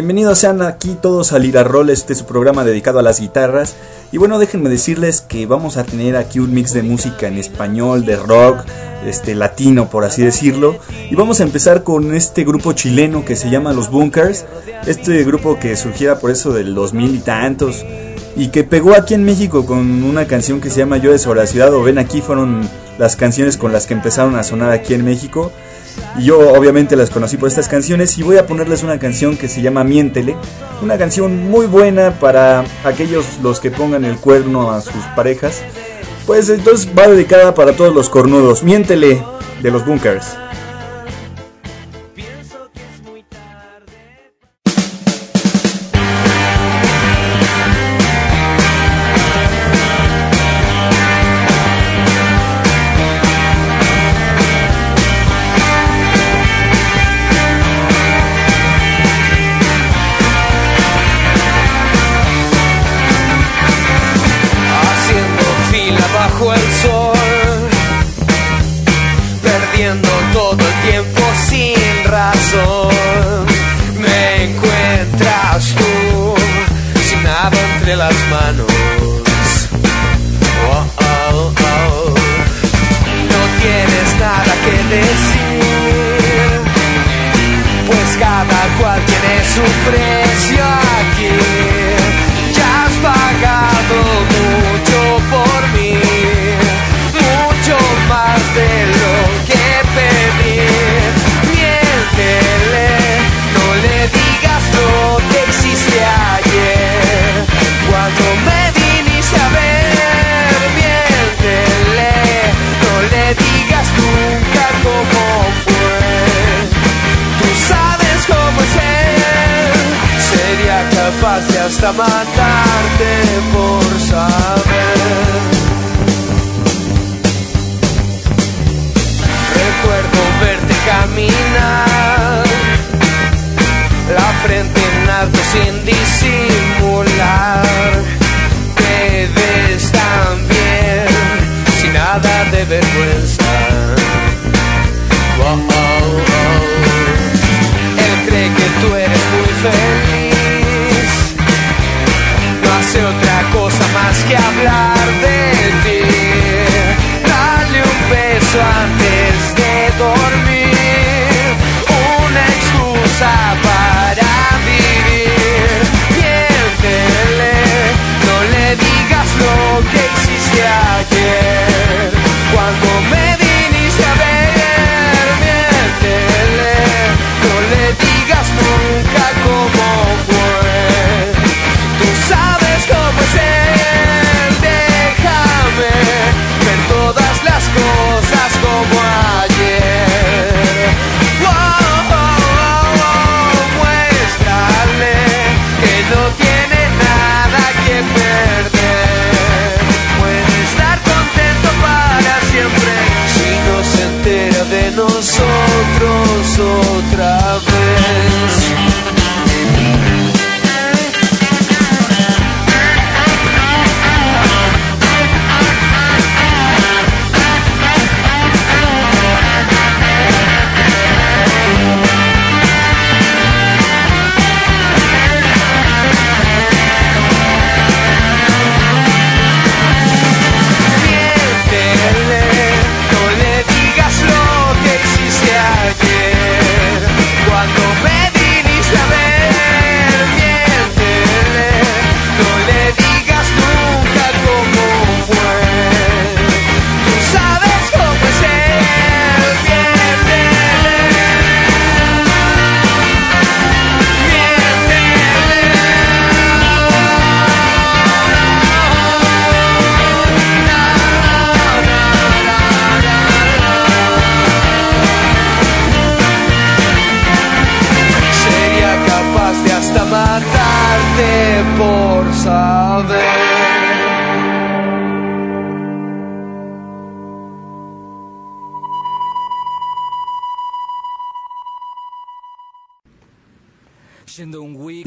Bienvenidos sean aquí todos al Roll, este es su programa dedicado a las guitarras. Y bueno, déjenme decirles que vamos a tener aquí un mix de música en español, de rock, este latino por así decirlo. Y vamos a empezar con este grupo chileno que se llama Los Bunkers. Este grupo que surgiera por eso del 2000 y tantos. Y que pegó aquí en México con una canción que se llama Yo de sobre la ciudad o Ven aquí fueron las canciones con las que empezaron a sonar aquí en México. Yo obviamente las conocí por estas canciones y voy a ponerles una canción que se llama Miéntele. Una canción muy buena para aquellos los que pongan el cuerno a sus parejas. Pues entonces va dedicada para todos los cornudos. Miéntele de los bunkers. Hasta matarte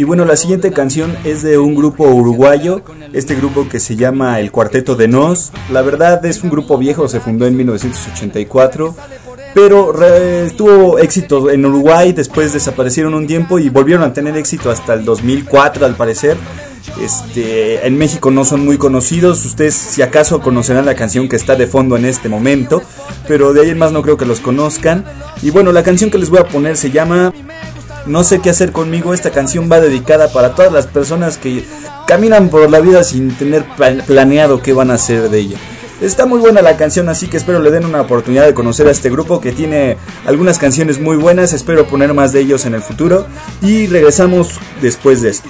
Y bueno, la siguiente canción es de un grupo uruguayo, este grupo que se llama El Cuarteto de Nos. La verdad es un grupo viejo, se fundó en 1984 pero tuvo éxito en Uruguay, después desaparecieron un tiempo y volvieron a tener éxito hasta el 2004 al parecer. Este, en México no son muy conocidos, ustedes si acaso conocerán la canción que está de fondo en este momento, pero de ahí en más no creo que los conozcan. Y bueno, la canción que les voy a poner se llama No sé qué hacer conmigo, esta canción va dedicada para todas las personas que caminan por la vida sin tener planeado qué van a hacer de ella. Está muy buena la canción, así que espero le den una oportunidad de conocer a este grupo que tiene algunas canciones muy buenas. Espero poner más de ellos en el futuro. Y regresamos después de esto.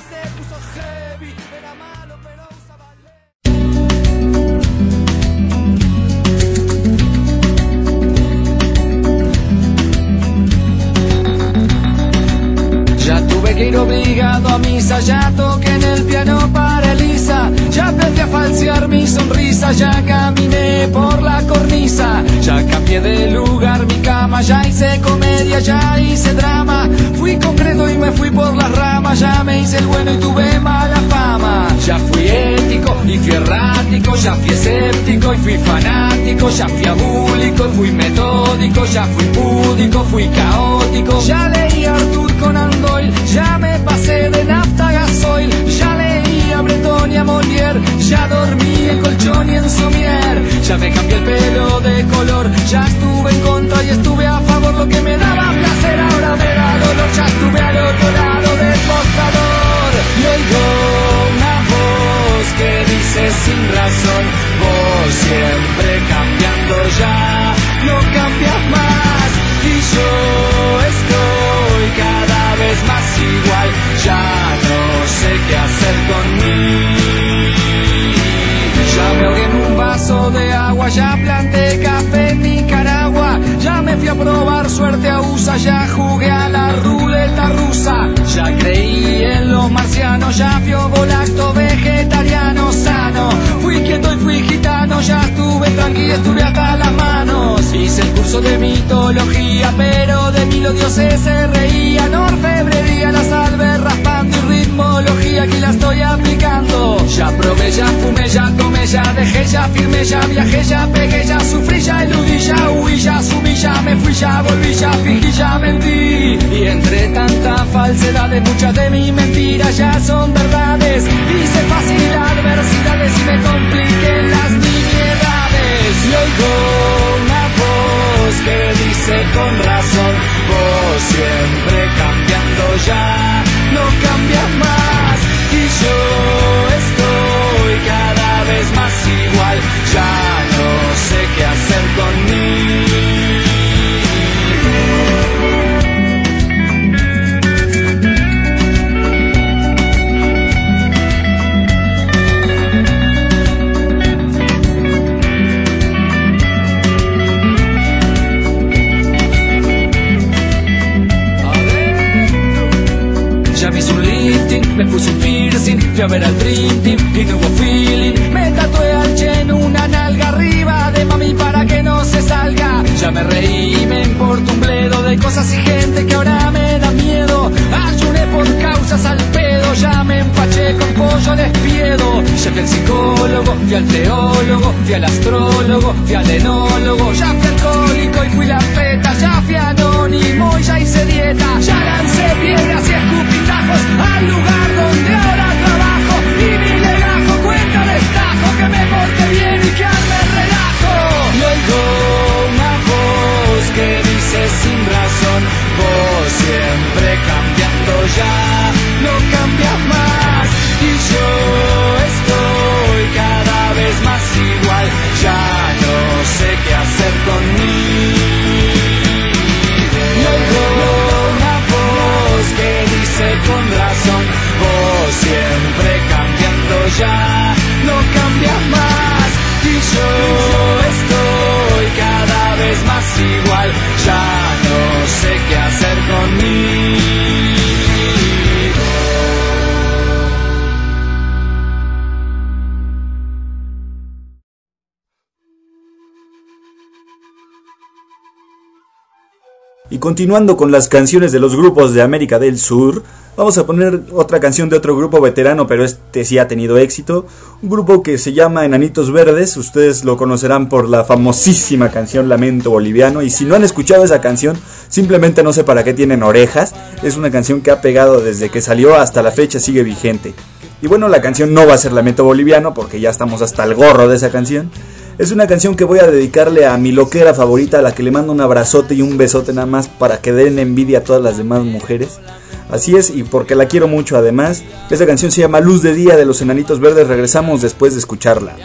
Y fui fanático, ya fui abúlico fui metódico, ya fui púdico, fui caótico, ya leí Arthur Conan Doyle, ya me pasé de nafta a gasoil, ya leí a Breton y a Molière, ya dormí en colchón y en somier, ya me cambié el pelo de color, ya estuve en contra y estuve a favor, lo que me daba placer ahora me da dolor, ya estuve al otro lado que dice sin razón, vos siempre cambiando ya, no cambias más, y yo estoy cada vez más igual, ya no sé qué hacer conmigo. Ya me ahogué en un vaso de agua, ya planté café en Nicaragua, ya me fui a probar suerte a USA, ya jugué a la ruleta rusa, ya creí en los marcianos, ya fui volacto vegetariano estuve hasta las manos, hice el curso de mitología, pero de mí los dioses se reían, orfebrería, la salve raspando y ritmología, aquí la estoy aplicando, ya probé, ya fumé, ya tomé, ya dejé, ya firmé, ya viajé, ya pegué, ya sufrí, ya eludí, ya huí, ya subí, ya me fui, ya volví, ya fingí, ya mentí. Y entre tanta falsedad de muchas de mis mentiras ya son verdades. Hice fácil adversidades y me compliqué las. Y oigo una voz que dice con razón, vos siempre cambiando ya, no cambias más. Y yo estoy cada vez más igual, ya fui al teólogo, fui al astrólogo, fui al enólogo. Ya fui alcohólico y fui la feta, ya fui anónimo y ya hice dieta. Ya lancé piedras y escupitajos al lugar continuando con las canciones de los grupos de América del Sur, vamos a poner otra canción de otro grupo veterano, pero este sí ha tenido éxito. Un grupo que se llama Enanitos Verdes, ustedes lo conocerán por la famosísima canción Lamento Boliviano. Y si no han escuchado esa canción, simplemente no sé para qué tienen orejas. Es una canción que ha pegado desde que salió hasta la fecha, sigue vigente. Y bueno, la canción no va a ser Lamento Boliviano porque ya estamos hasta el gorro de esa canción. Es una canción que voy a dedicarle a mi loquera favorita, a la que le mando un abrazote y un besote nada más para que den envidia a todas las demás mujeres. Así es, y porque la quiero mucho además. Esta canción se llama Luz de Día de los Enanitos Verdes. Regresamos después de escucharla.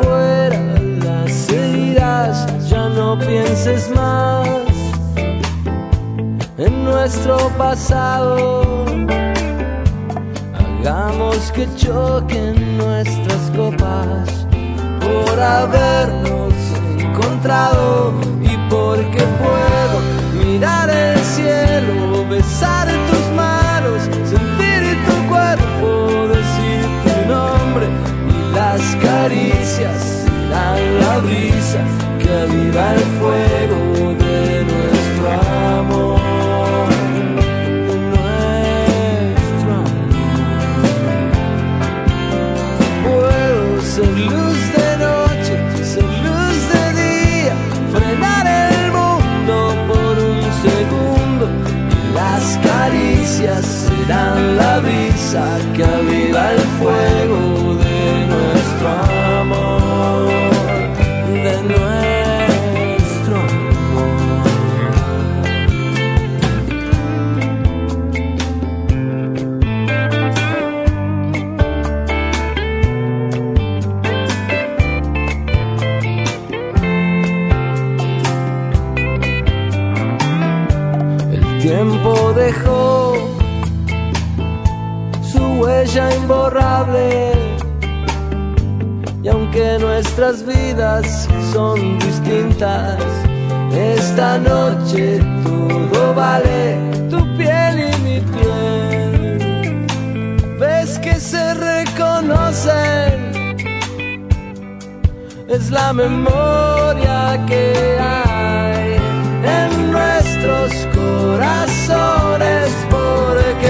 afuera las heridas, ya no pienses más en nuestro pasado. Hagamos que choquen nuestras copas por habernos encontrado y porque puedo mirar el cielo, besar tus manos. caricias, dan la brisa, que viva el fuego.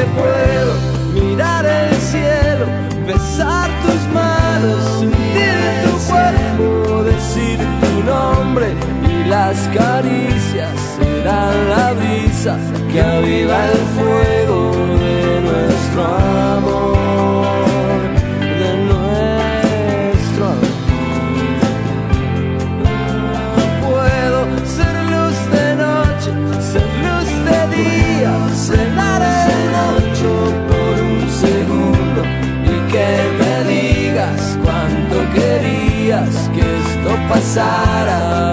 puede inside of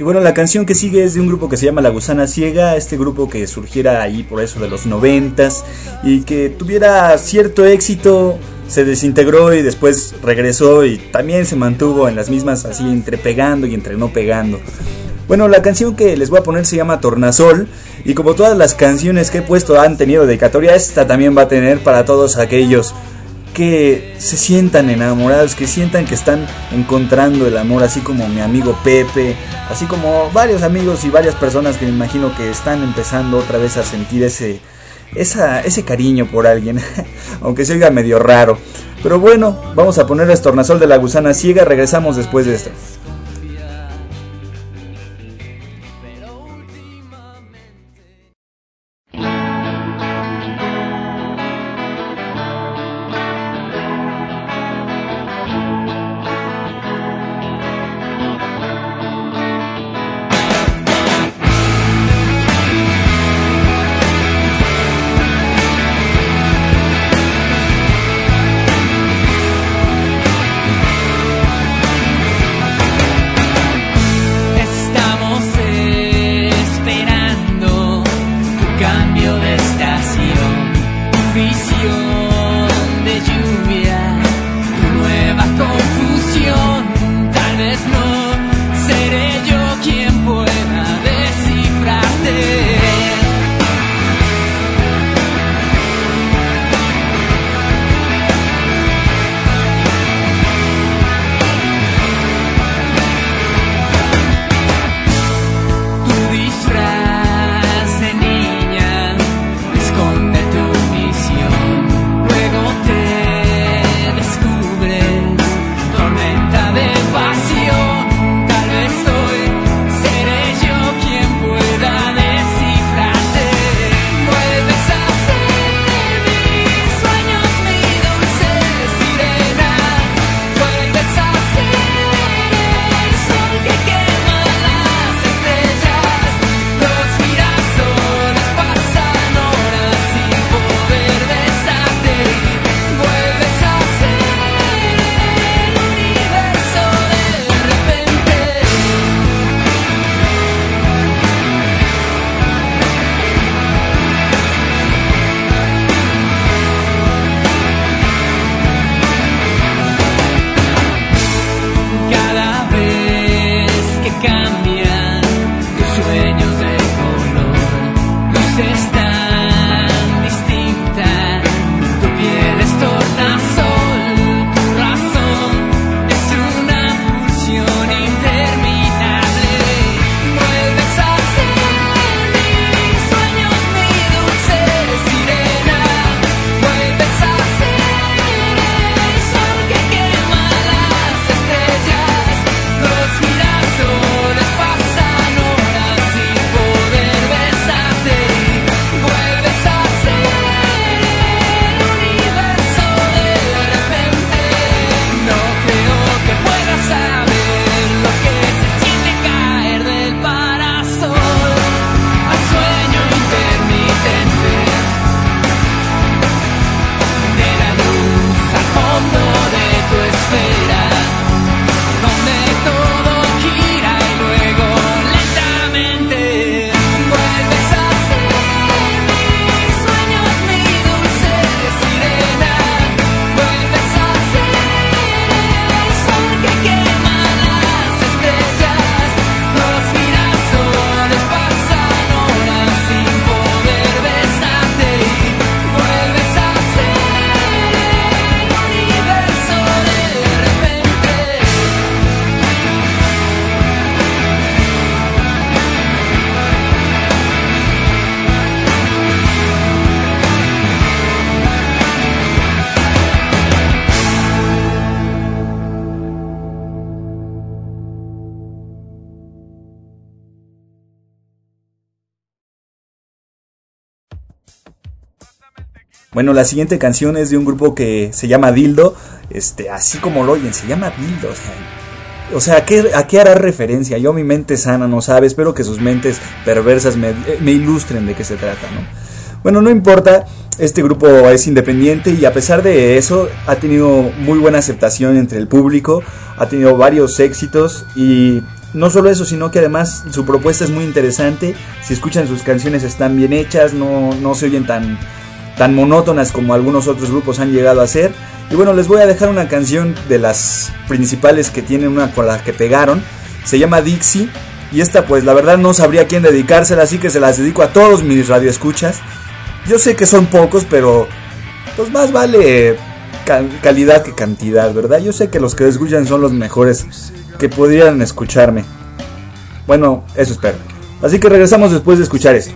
Y bueno, la canción que sigue es de un grupo que se llama La Gusana Ciega, este grupo que surgiera ahí por eso de los noventas y que tuviera cierto éxito, se desintegró y después regresó y también se mantuvo en las mismas así entre pegando y entre no pegando. Bueno, la canción que les voy a poner se llama Tornasol y como todas las canciones que he puesto han tenido dedicatoria, esta también va a tener para todos aquellos que se sientan enamorados, que sientan que están encontrando el amor, así como mi amigo Pepe, así como varios amigos y varias personas que me imagino que están empezando otra vez a sentir ese, ese cariño por alguien, aunque se oiga medio raro. Pero bueno, vamos a poner el tornasol de la gusana ciega, regresamos después de esto. Bueno, la siguiente canción es de un grupo que se llama Dildo, este, así como lo oyen, se llama Dildo, o sea, ¿a qué, ¿a qué hará referencia? Yo mi mente sana no sabe, espero que sus mentes perversas me, me ilustren de qué se trata, ¿no? Bueno, no importa, este grupo es independiente y a pesar de eso ha tenido muy buena aceptación entre el público, ha tenido varios éxitos y no solo eso, sino que además su propuesta es muy interesante. Si escuchan sus canciones están bien hechas, no, no se oyen tan, tan monótonas como algunos otros grupos han llegado a ser. Y bueno, les voy a dejar una canción de las principales que tienen una con la que pegaron. Se llama Dixie. Y esta pues la verdad no sabría a quién dedicársela, así que se las dedico a todos mis radioescuchas. Yo sé que son pocos, pero pues más vale calidad que cantidad, ¿verdad? Yo sé que los que escuchan son los mejores que podrían escucharme. Bueno, eso espero. Así que regresamos después de escuchar esto.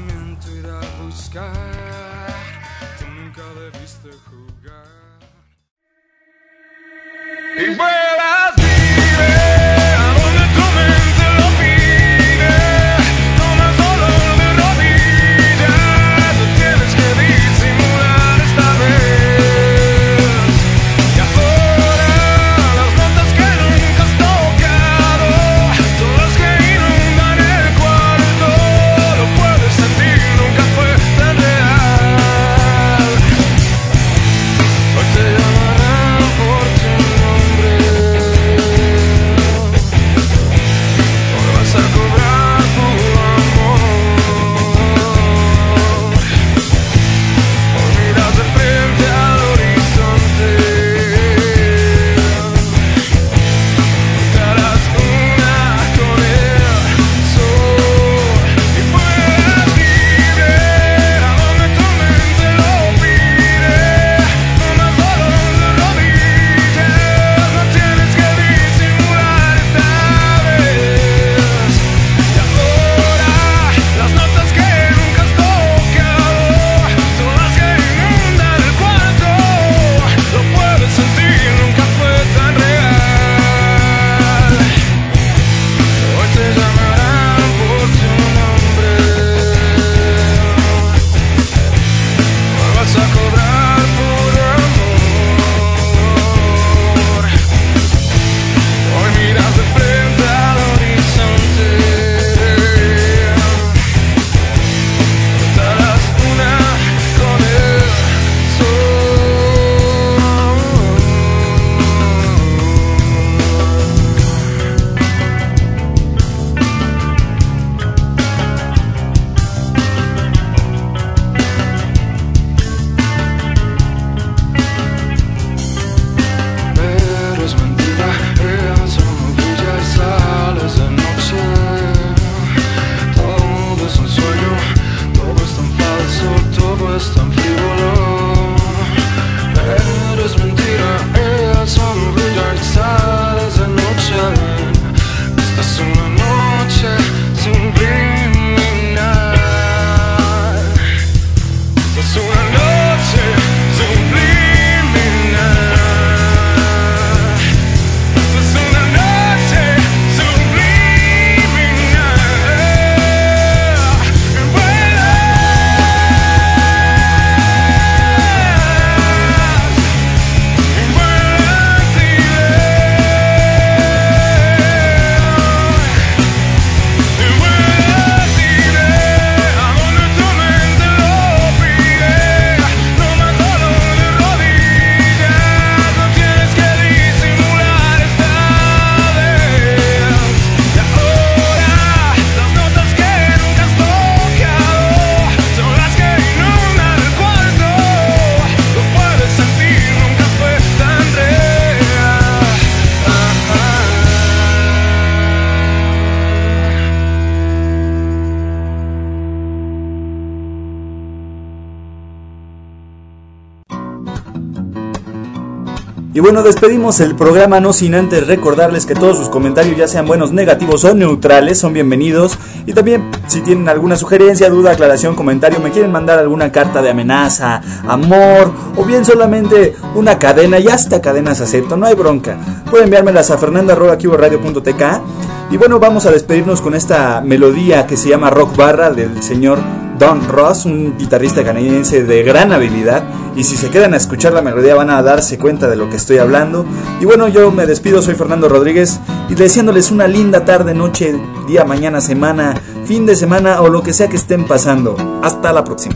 Bueno, despedimos el programa no sin antes recordarles que todos sus comentarios, ya sean buenos, negativos o neutrales, son bienvenidos. Y también si tienen alguna sugerencia, duda, aclaración, comentario, me quieren mandar alguna carta de amenaza, amor o bien solamente una cadena, y hasta cadenas acepto, no hay bronca. Pueden enviármelas a fernanda.radio.tk y bueno, vamos a despedirnos con esta melodía que se llama Rock Barra del señor Don Ross, un guitarrista canadiense de gran habilidad. Y si se quedan a escuchar la melodía van a darse cuenta de lo que estoy hablando. Y bueno, yo me despido, soy Fernando Rodríguez y deseándoles una linda tarde, noche, día, mañana, semana, fin de semana o lo que sea que estén pasando. Hasta la próxima.